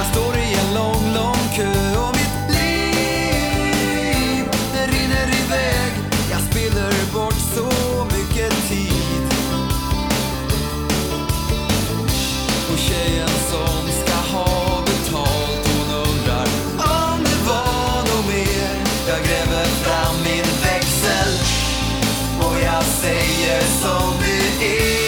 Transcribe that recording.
Jag står i en lång, lång kö och mitt liv, det rinner iväg. Jag spiller bort så mycket tid. Och tjejen som ska ha betalt, hon undrar om det var något mer. Jag gräver fram min växel och jag säger som det är.